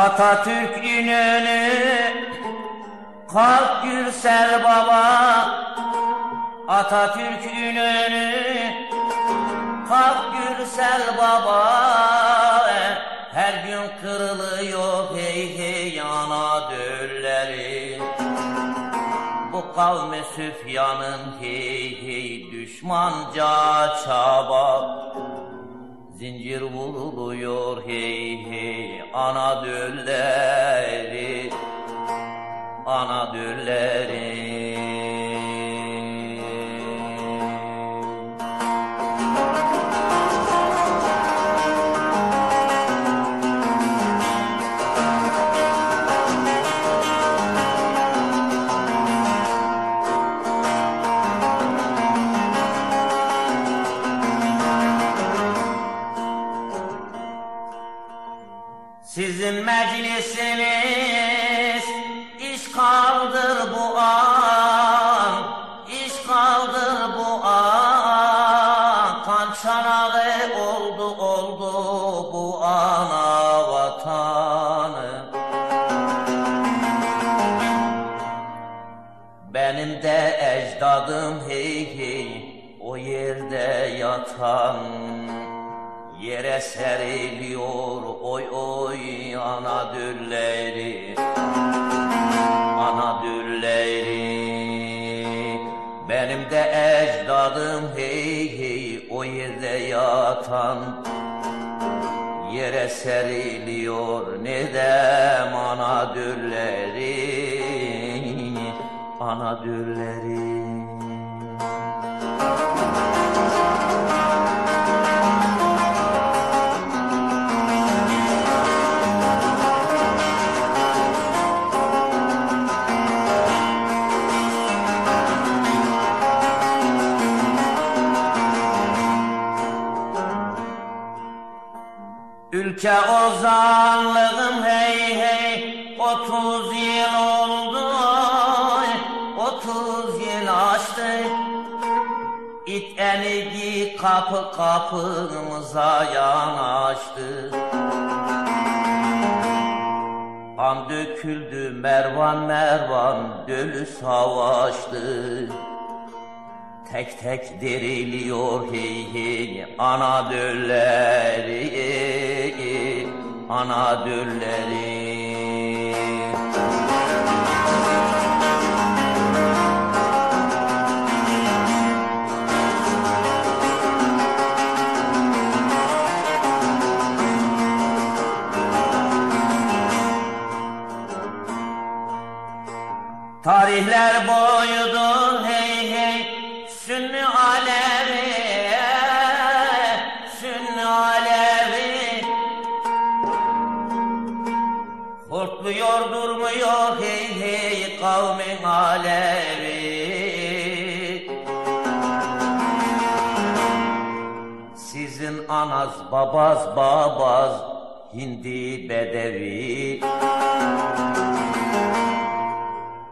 Atatürk İnönü Kalk Gürsel Baba. Atatürk İnönü Kalk Gürsel Baba. Her gün kırılıyor hey hey ana dölleri. Bu kavmi Süfyan'ın hey hey düşmanca çaba Zincir vuruluyor hey hey ana dölleri Sizin meclisiniz işgaldır bu an, işgaldır bu an. Kan çanağı oldu oldu bu ana vatanı. Benim de ecdadım hey hey o yerde yatan Yere seriliyor oy oy ana dülleri. Ana dülleri. Benim de ecdadım hey hey o yerde yatan. Yere seriliyor nedem ana dülleri? Ana dülleri Ülke ozanlığım hey hey otuz yıl oldu otuz yıl açtı İt enigi kapı kapımıza yanaştı. Kan döküldü mervan mervan dölü savaştı Tek tek deriliyor hey hey ana dölleri ana dölleri Tarihler boyudur hey Sünni alevi Sünni alevi Hortluyor durmuyor hey hey kavmin alevi. Sizin anaz babaz babaz Hindi bedevi.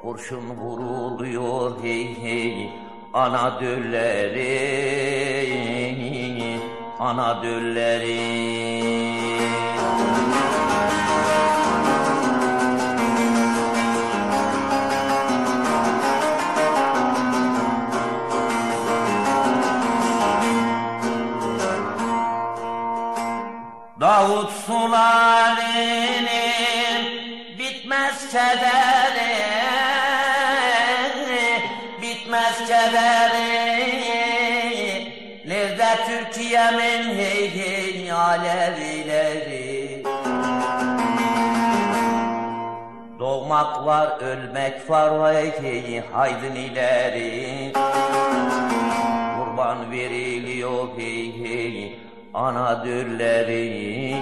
Kurşun vuruluyor hey hey ana dölleri ana dölleri Davut Sulani'nin bitmez kederi bitmez kederi Nerede Türkiye'min hey hey alevileri Doğmak var ölmek var hey hey haydın ileri Kurban veriliyor hey hey ana dölleri